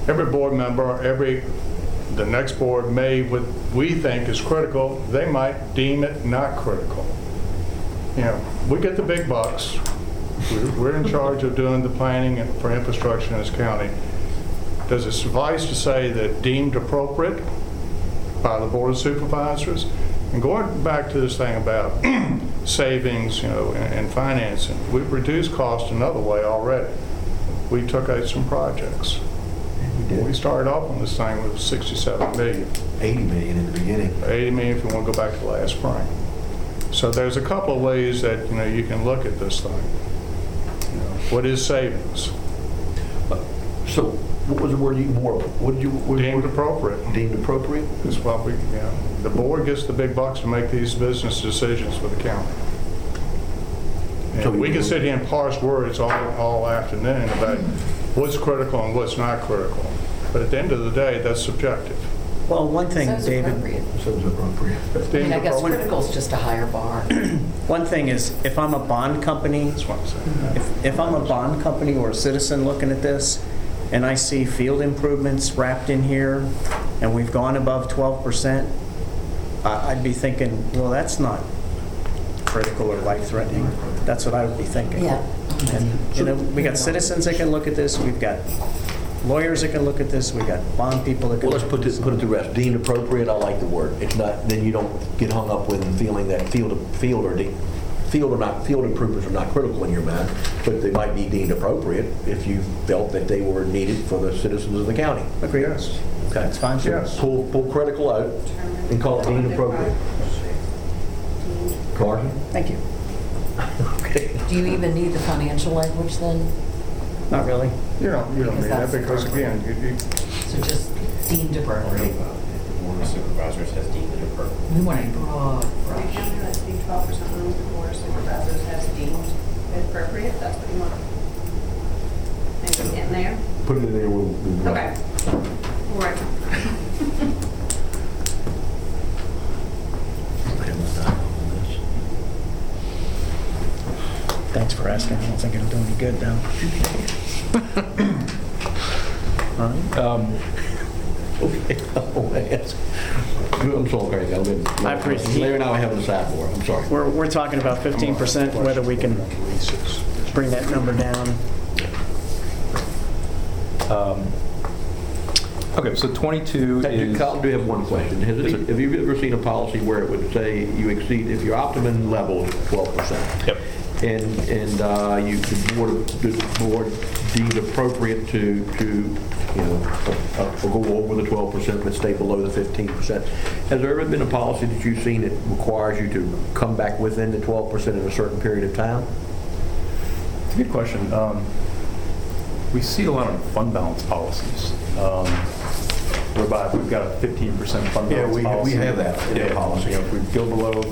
Every board member, every, the next board may, what we think is critical, they might deem it not critical. You know, we get the big bucks. We're- We're in charge of doing the planning and for infrastructure in this county. Does it suffice to say that deemed appropriate by the Board of Supervisors? And going back to this thing about savings, you know, and and financing, we've reduced cost another way already. We took out some projects. We did. We started off on this thing with 67 million, 80 million in the beginning. 80 million if you want to go back to last spring. So there's a couple of ways that, you know, you can look at this thing. You know, What is savings? Uh, so what was the word you, more, what did you? what- Deemed appropriate Deemed appropriate? is what we, you know, the board gets the big bucks to make these business decisions for the county. So And we you- can sit here and parse words all, all afternoon about what's critical and what's not critical. But at the end of the day, that's subjective. Well, one thing, Sounds David, appropriate. So appropriate. I mean, I guess appropriate. critical is just a higher bar. one thing is, if I'm a bond company, That's what I'm saying. If, if I'm a bond company or a citizen looking at this, and I see field improvements wrapped in here, and we've gone above 12%, I- I'd be thinking, well, that's not critical or life-threatening. That's what I would be thinking. Yeah. And, you know, we got citizens that can look at this, we've got lawyers that can look at this, we got bond people that can Well, look let's at put this. it, put it to rest. Deemed appropriate, I like the word. It's not, then you don't get hung up with feeling that field, field or, de- field or not, field improvements are not critical in your mind, but they might be deemed appropriate if you felt that they were needed for the citizens of the county. Agree? Yes. That's fine, too. Yes. Pull, pull critical out and call it deemed appropriate. Carson? Thank you. Okay. Do you even need the financial language then? Not really. You don't, you don't need that Because again, you- you, So just deemed appropriate. The Board of Supervisors has deemed it appropriate. We want a broad The brush. county must be twelve percent owned, the board of supervisors has deemed it appropriate, that's what you want. Anything in there? Put it in there, we'll, we'll. Okay. All right. For asking. I don't think it'll do any good, though. All right. Um, Okay, I'll ask. I'm sorry, Craig, I'll let. I appreciate- Larry and I were having a sidebar, I'm sorry. We're, we're talking about 15%, whether we can bring that number down. um, Okay, so 22 Hey, is... Carl, I do have one question. Has it- Have you ever seen a policy where it would say you exceed, if your optimum level is 12%? Yep. And, and uh, you, the board, the board deemed appropriate to, to, you know, uh, uh, go over the 12% but stay below the 15%. Has there ever been a policy that you've seen that requires you to come back within the 12% in a certain period of time? It's a good question. Um, We see a lot of fund balance policies, um, whereby if we've got a 15% fund Yeah, balance we- we policy. have that in the policy. you know, If we go below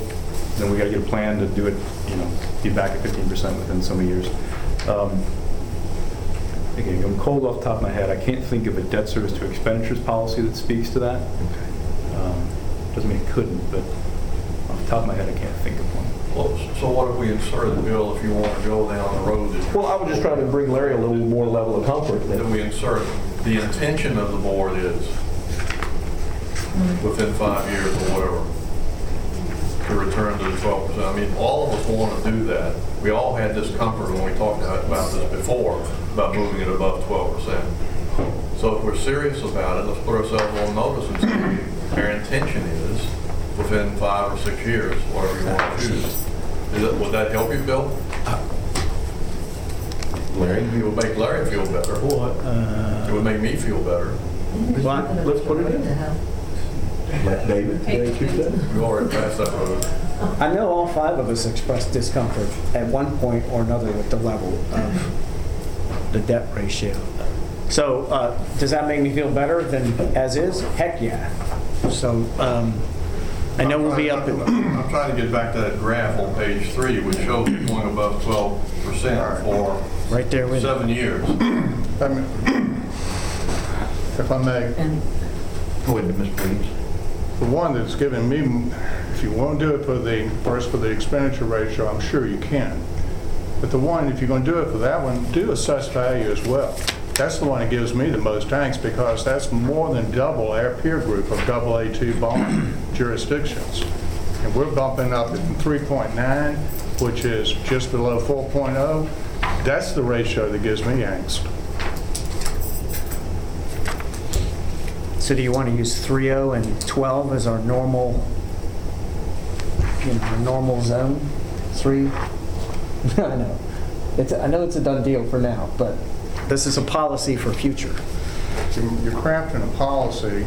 then we got to get a plan to do it, you know, be back at 15% within so many years. Um, Again, I'm cold off the top of my head. I can't think of a debt service to expenditures policy that speaks to that. Um, Doesn't mean it couldn't, but off the top of my head, I can't think of one. Well, So what if we insert a bill if you want to go down the road? that- Well, I was just trying to bring Larry a little more level of comfort that That we insert, the intention of the board is within five years or whatever, to return to the 12%. I mean, all of us want to do that. We all had this comfort when we talked about about this before, about moving it above 12%. So if we're serious about it, let's put ourselves on notice and say our intention is within five or six years, whatever you want to choose. Is that, would that help you, Bill? Larry, It would make Larry feel better. What? Uh, it would make me feel better. let's put it in. Let David, David, you said? We already passed that road. I know all five of us expressed discomfort at one point or another with the level of the debt ratio. So uh, does that make me feel better than as is? Heck, yeah. So um, I know we'll be up, in- I'm trying to get back to that graph on page three, which shows you going above twelve percent for right there with you. seven years. I mean, If I may, And Go ahead, Mr. Williams. The one that's given me, if you won't do it for the, first for the expenditure ratio, I'm sure you can. But the one, if you're going to do it for that one, do assessed value as well. That's the one that gives me the most angst because that's more than double our peer group of double A2 bond jurisdictions. And we're bumping up at 3.9, which is just below 4.0. That's the ratio that gives me angst. So do you want to use 3.0 and 12 as our normal, you know, our normal zone? Three? I know. It's, I know it's a done deal for now, but this is a policy for future. You're you're crafting a policy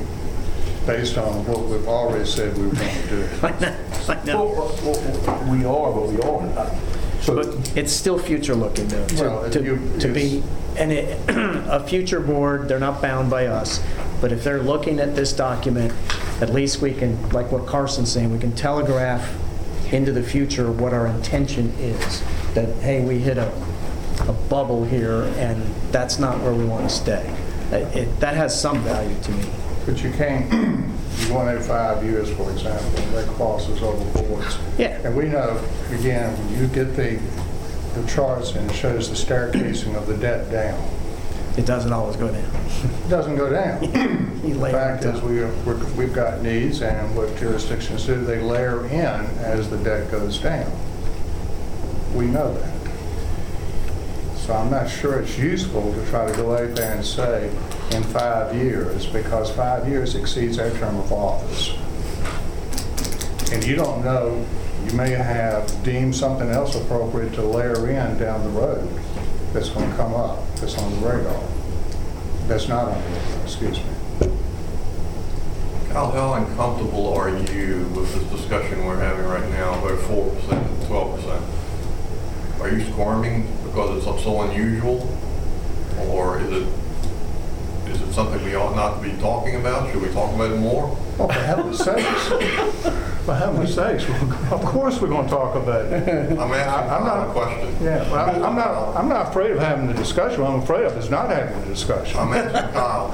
based on what we've already said we were going to do. I know, I know. Well, well, well, We are, but we aren't. So, But it's still future looking though, Well, to, you- to, to be, and it, a future board, they're not bound by us. But if they're looking at this document, at least we can, like what Carson's saying, we can telegraph into the future what our intention is. That, hey, we hit a, a bubble here and that's not where we want to stay. It- it- That has some value to me. But you can't, you want every five years, for example, that crosses over boards. Yeah. And we know, again, when you get the, the charts and it shows the staircasing of the debt down, It doesn't always go down. it doesn't go down. You The fact is, we, we're- we've got needs, and what jurisdictions do, they layer in as the debt goes down. We know that. So I'm not sure it's useful to try to go out there and say, in five years, because five years exceeds our term of office. And you don't know, you may have deemed something else appropriate to layer in down the road that's going to come up, that's on the radar. That's not on the radar, excuse me. Kyle, how uncomfortable are you with this discussion we're having right now about four percent and twelve percent? Are you squirming because it's so unusual? Or is it, is it something we ought not to be talking about? Should we talk about it more? Oh, for heaven's sakes. For heaven's sakes, of course we're going to talk about it. I'm asking I'm Kyle not- a question. Yeah, but I'm I'm not, I'm not afraid of having the discussion. What I'm afraid of is not having the discussion. I'm asking Kyle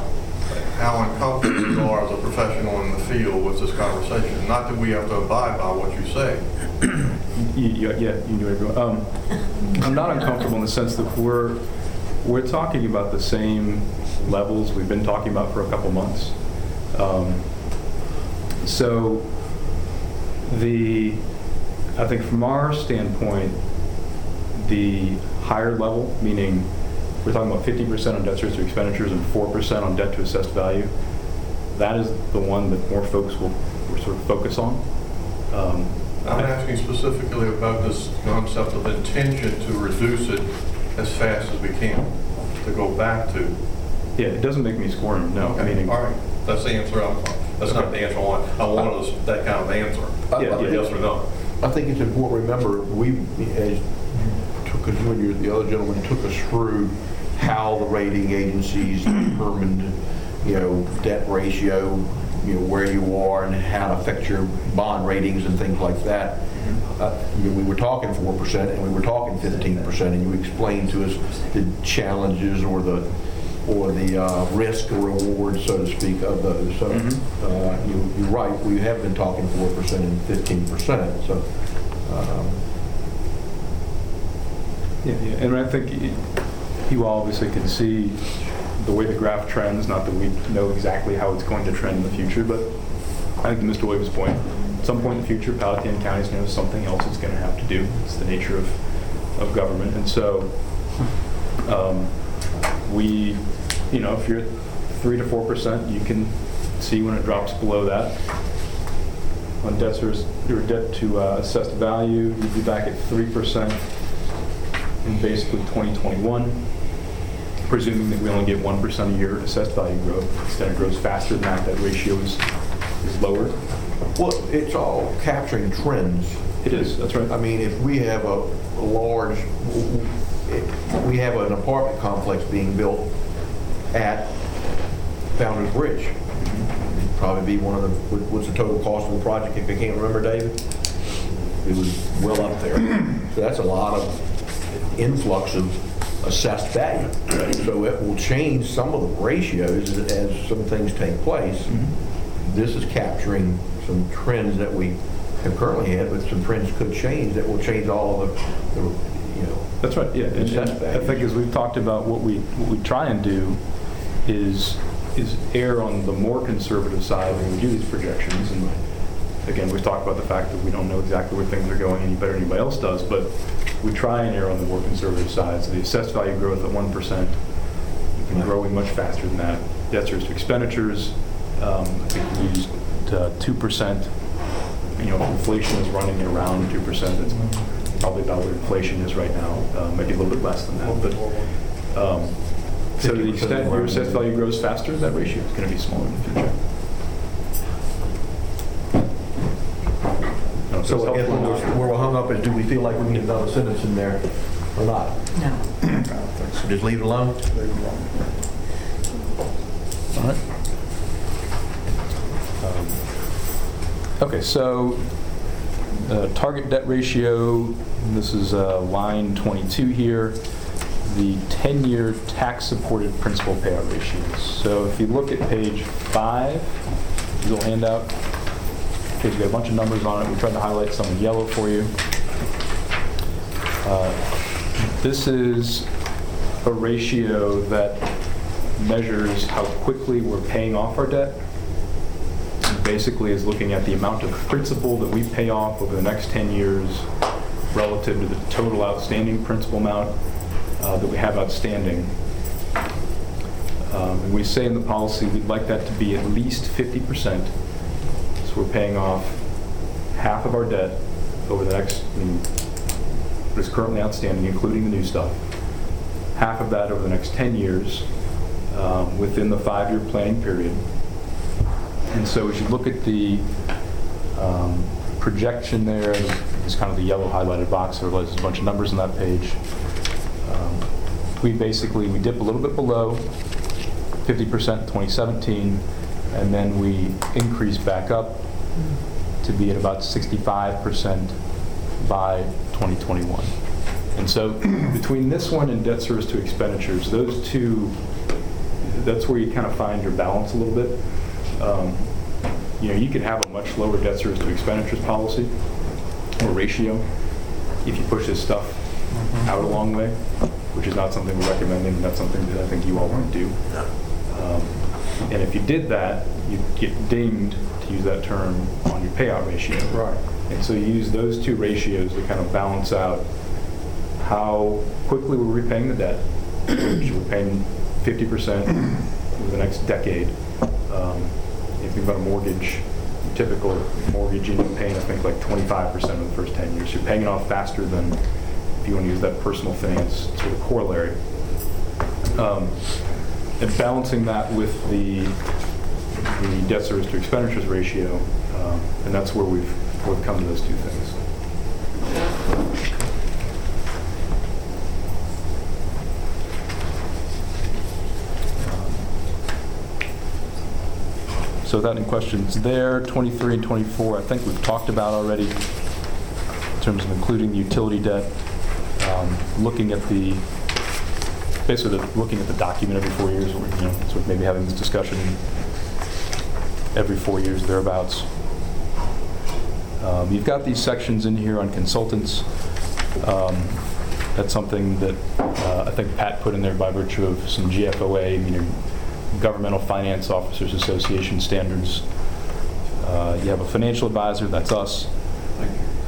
how uncomfortable you are as a professional in the field with this conversation. Not that we have to abide by what you say. Y- y- Yeah, you knew everyone. Um, I'm not uncomfortable in the sense that we're, we're talking about the same levels we've been talking about for a couple months. Um, So the, I think from our standpoint, the higher level, meaning we're talking about 50% on debt service to expenditures and 4% on debt to assessed value, that is the one that more folks will sort of focus on. Um, I'm asking specifically about this concept of intention to reduce it as fast as we can, to go back to. Yeah, it doesn't make me squirm, no, Okay, meaning, All right, that's the answer, I'm- that's not the answer I want. I wanted that kind of answer. Yeah, yeah. Yes or no? I think it's important, remember, we, as, took us, you and you, the other gentleman took us through how the rating agencies determined, you know, debt ratio you know, where you are and how to affect your bond ratings and things like that. Uh, you know, We were talking 4% and we were talking 15%, and you explained to us the challenges or the, or the uh, risk or reward, so to speak, of those. So uh, you- you're right, we have been talking 4% and 15%, so um, Yeah, yeah, and I think y- you all obviously can see the way the graph trends, not that we know exactly how it's going to trend in the future, but I think to Mr. Williams' point, at some point in the future, Powhatan County's going to have something else it's going to have to do. It's the nature of, of government. And so um, we, you know, if you're 3 to 4%, you can see when it drops below that. On debt service, or debt to uh, assessed value, you'd be back at 3% in basically 2021, presuming that we only get 1% a year assessed value growth. Instead it grows faster than that, that ratio is, is lower. Well, it's all capturing trends. It is, that's right. I mean, if we have a a large, we have an apartment complex being built at Founder's Bridge, it'd probably be one of the, what- what's the total cost of the project, if you can't remember, David? It was well up there. So that's a lot of influx of assessed value. So it will change some of the ratios as- as some things take place. Mm-hmm. This is capturing some trends that we have currently had, but some trends could change that will change all of the, the, you know, That's right, yeah. And Assessed I think as we've talked about, what we, what we try and do is, is err on the more conservative side when we do these projections. And again, we've talked about the fact that we don't know exactly where things are going any better than anybody else does, but we try and err on the more conservative side. So the assessed value growth at 1%, you've been growing much faster than that. Debt service expenditures, um, I think we used uh, 2%. You know, inflation is running around 2%, that's probably about where inflation is right now, uh, maybe a little bit less than that. But um, so to the extent your assessed value grows faster, that ratio is going to be smaller in the future. I don't know if So that's I guess helpful or where we're- where we're hung up is, do we feel like we need another sentence in there or not? No. Just leave it alone? All right. Okay, so uh, target debt ratio, this is uh, line 22 here, the 10-year tax-supported principal payout ratios. So if you look at page five, you'll hand little handout, page got a bunch of numbers on it. We tried to highlight some in yellow for you. Uh, This is a ratio that measures how quickly we're paying off our debt basically is looking at the amount of principal that we pay off over the next 10 years relative to the total outstanding principal amount uh, that we have outstanding. Um, And we say in the policy, we'd like that to be at least 50%. So we're paying off half of our debt over the next, I mean, what is currently outstanding, including the new stuff. Half of that over the next 10 years um, within the five-year planning period. And so as you look at the um, projection there, it's kind of the yellow highlighted box, there was a bunch of numbers on that page. We basically, we dip a little bit below 50% in 2017, and then we increase back up to be at about 65% by 2021. And so between this one and debt service to expenditures, those two, that's where you kind of find your balance a little bit. Um, You know, you could have a much lower debt service to expenditures policy or ratio if you push this stuff out a long way, which is not something we're recommending, not something that I think you all want to do. Um, And if you did that, you'd get dinged, to use that term, on your payout ratio. Right. And so you use those two ratios to kind of balance out how quickly we're repaying the debt, which we're paying 50% over the next decade. Um, If you think about a mortgage, typical mortgage, you're paying, I think, like 25% of the first 10 years. You're paying it off faster than, if you want to use that personal thing finance sort of corollary. Um, And balancing that with the, the debt service to expenditures ratio, um, and that's where we've, we've come to those two things. So without any questions there, 23 and 24, I think we've talked about already in terms of including utility debt, um, looking at the, basically the- looking at the document every four years, or, you know, sort of maybe having this discussion every four years thereabouts. Um, You've got these sections in here on consultants. Um, That's something that uh, I think Pat put in there by virtue of some GFOA, meaning Governmental Finance Officers Association standards. Uh, You have a financial advisor, that's us.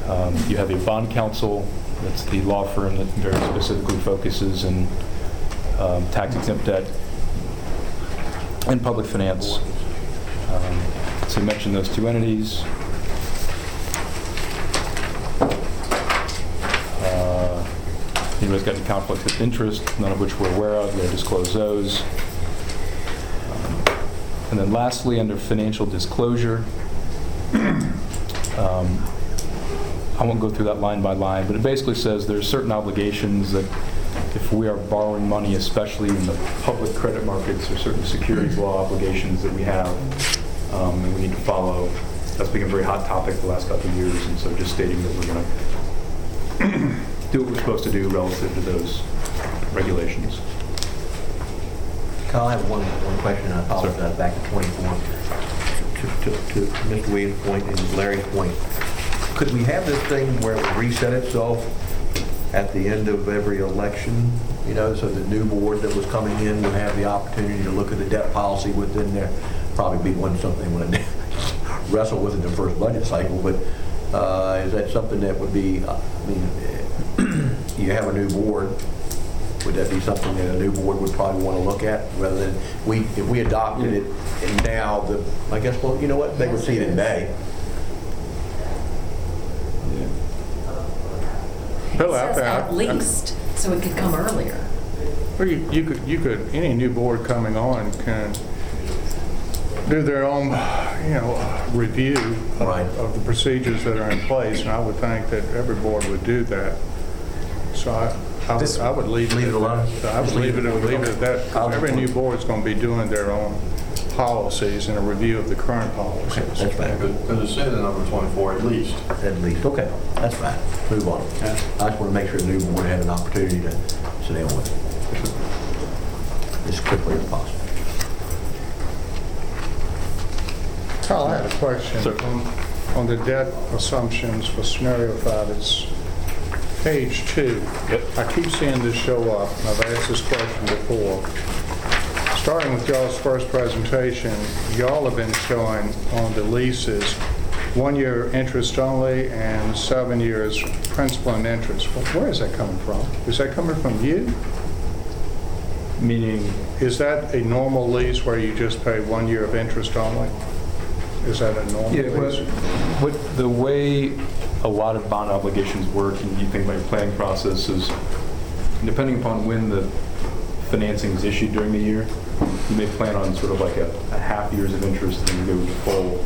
Um, You have a bond counsel, that's the law firm that very specifically focuses in um, tax exempt debt and public finance. Um, So you mentioned those two entities. Uh, Anybody's got any conflicts of interest, none of which we're aware of, they disclose those. And then lastly, under financial disclosure, um, I won't go through that line by line, but it basically says there's certain obligations that if we are borrowing money, especially in the public credit markets, or certain securities law obligations that we have, um, and we need to follow. That's become a very hot topic the last couple of years, and so just stating that we're going to do what we're supposed to do relative to those regulations. Kyle, I have one, one question, I apologize, back to 24. To, to, to Mr. Williams' point and Larry's point, could we have this thing where it would reset itself at the end of every election? You know, so the new board that was coming in would have the opportunity to look at the debt policy within there, probably be one something when it wrestle with in the first budget cycle, but uh, is that something that would be, uh, I mean, you have a new board, would that be something that a new board would probably want to look at, rather than, we, if we adopted it, and now the, I guess, well, you know what, they would see it in May. Bill, It I- says I- at least, so it could come earlier. Well, you you could, you could, any new board coming on can do their own, you know, review of- Right. of the procedures that are in place, and I would think that every board would do that. So I, I would, I would leave it. Leave it at alone? that. I would leave it, leave it at that. 'cause Every new board's going to be doing their own policies and a review of the current policies. That's fine, Because it said in number 24 at least. at least, okay, that's fine, move on. I just want to make sure the new board had an opportunity to sit down with it as quickly as possible. Kyle, I had a question. Sir. On- On the debt assumptions for scenario five, it's page two. Yep. I keep seeing this show up, and I've asked this question before. Starting with y'all's first presentation, y'all have been showing on the leases, one year interest only and seven years principal and interest. Well, Where is that coming from? Is that coming from you? Meaning, Is that a normal lease where you just pay one year of interest only? Is that a normal Yeah, lease? what, the way a lot of bond obligations work, and you think about your planning process, is depending upon when the financing is issued during the year, you may plan on sort of like a, a half years of interest, and then go to full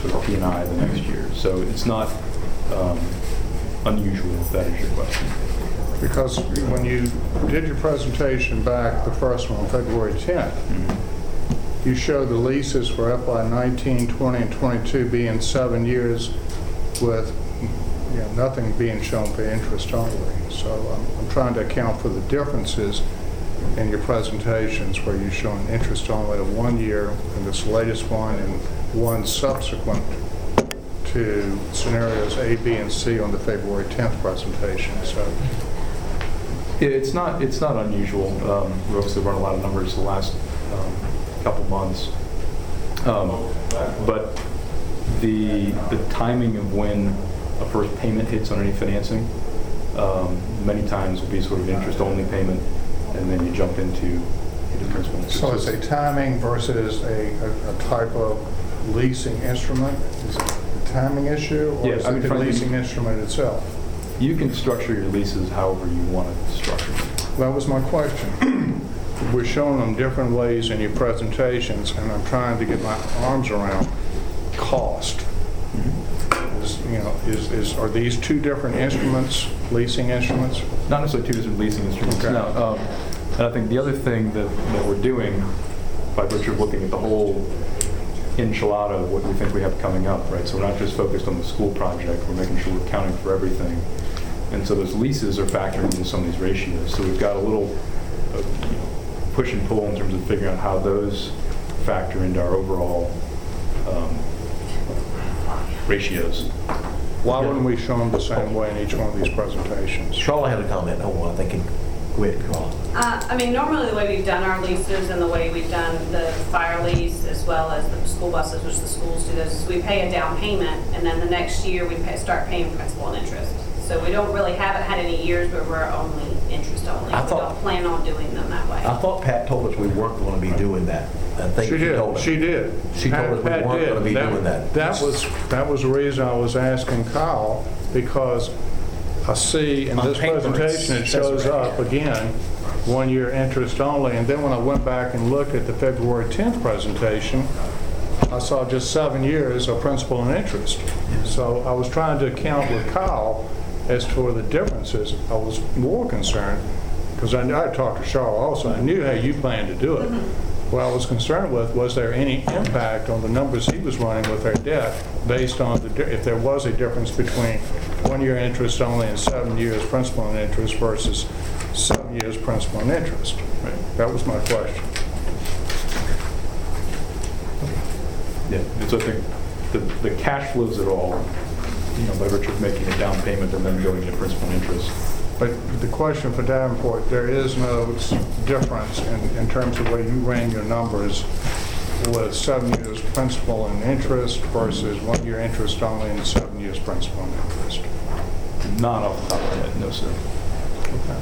sort of P and I the next year. So it's not um, unusual, if that is your question. Because when you did your presentation back, the first one, February 10th, you showed the leases for FY 19, 20, and 22 being seven years with, you know, nothing being shown for interest only. So I'm I'm trying to account for the differences in your presentations where you're showing interest only of one year and this latest one and one subsequent to scenarios A, B, and C on the February 10th presentation. So It's not, it's not unusual. Um, We obviously run a lot of numbers the last um, couple months. Um, But the, the timing of when a first payment hits on any financing, um, many times will be sort of interest-only payment, and then you jump into the principal. So it's a timing versus a, a- a type of leasing instrument? Is it a timing issue? Or Yeah, is I it the frankly- leasing instrument itself? You can structure your leases however you want to structure them. That was my question. We're showing them different ways in your presentations, and I'm trying to get my arms around cost. Know, is, is, are these two different instruments, leasing instruments? Not necessarily two different leasing instruments, Okay. no. Um, And I think the other thing that, that we're doing, by virtue of looking at the whole enchilada of what we think we have coming up, right? So we're not just focused on the school project, we're making sure we're accounting for everything. And so those leases are factoring into some of these ratios. So we've got a little uh, push and pull in terms of figuring out how those factor into our overall um, ratios. Why wouldn't we show them the same way in each one of these presentations? Charlotte had a comment, oh, well, I think, go ahead, Charlotte. Uh, I mean, normally the way we've done our leases and the way we've done the fire lease as well as the school buses, which the schools do this, is we pay a down payment and then the next year we pay, start paying principal and interest. So we don't really, haven't had any years where we're only interest only. I We thought- don't plan on doing them that way. I thought Pat told us we weren't going to be doing that. I think She she told did, us. she did. She told us we Pat weren't did. gonna be doing that. That was, that was the reason I was asking Kyle, because I see in On this paper, it's- presentation, it that's shows right. up again, one-year interest only, and then when I went back and looked at the February 10th presentation, I saw just seven years of principal and interest. So I was trying to account with Kyle as for the differences. I was more concerned, because I I talked to Charles also, I knew how you planned to do it. Mm-hmm. What I was concerned with, was there any impact on the numbers he was running with our debt based on the, if there was a difference between one-year interest only and seven years principal and interest versus seven years principal and interest? That was my question. Yeah, and so I think the, the cash flows it all, you know, by virtue of making a down payment and then going into principal and interest. But the question for Davenport, there is no s- difference in, in terms of the way you ran your numbers with seven years principal and interest versus one year interest only and seven years principal and interest. Not off the top of my head, no, sir. Okay.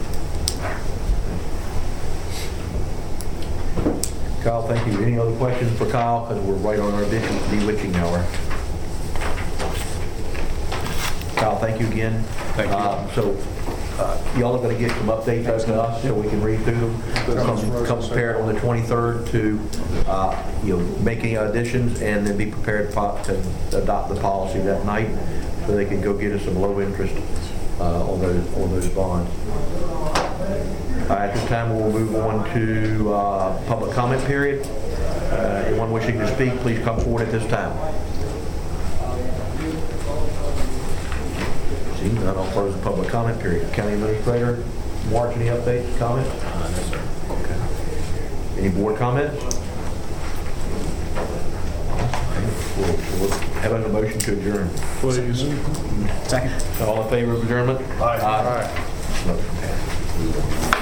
Kyle, thank you. Any other questions for Kyle? Because we're right on our ditching, bewitching hour. Kyle, thank you again. Thank you. Uh, So uh, y'all are going to get some updates to us so we can read through them. Come come prepared on the 23rd to, uh, you know, make any additions and then be prepared po- to adopt the policy that night so they can go get us some low interest uh, on those, on those bonds. Uh, At this time, we'll move on to uh, public comment period. Uh, Anyone wishing to speak, please come forward at this time. Seeing none, I'll close the public comment period. County Administrator, March, any updates, comments? Uh, no, sir. Okay. Any board comments? We'll we'll have a motion to adjourn. Please. Second. All in favor of adjournment? Aye. Aye. Motion passed.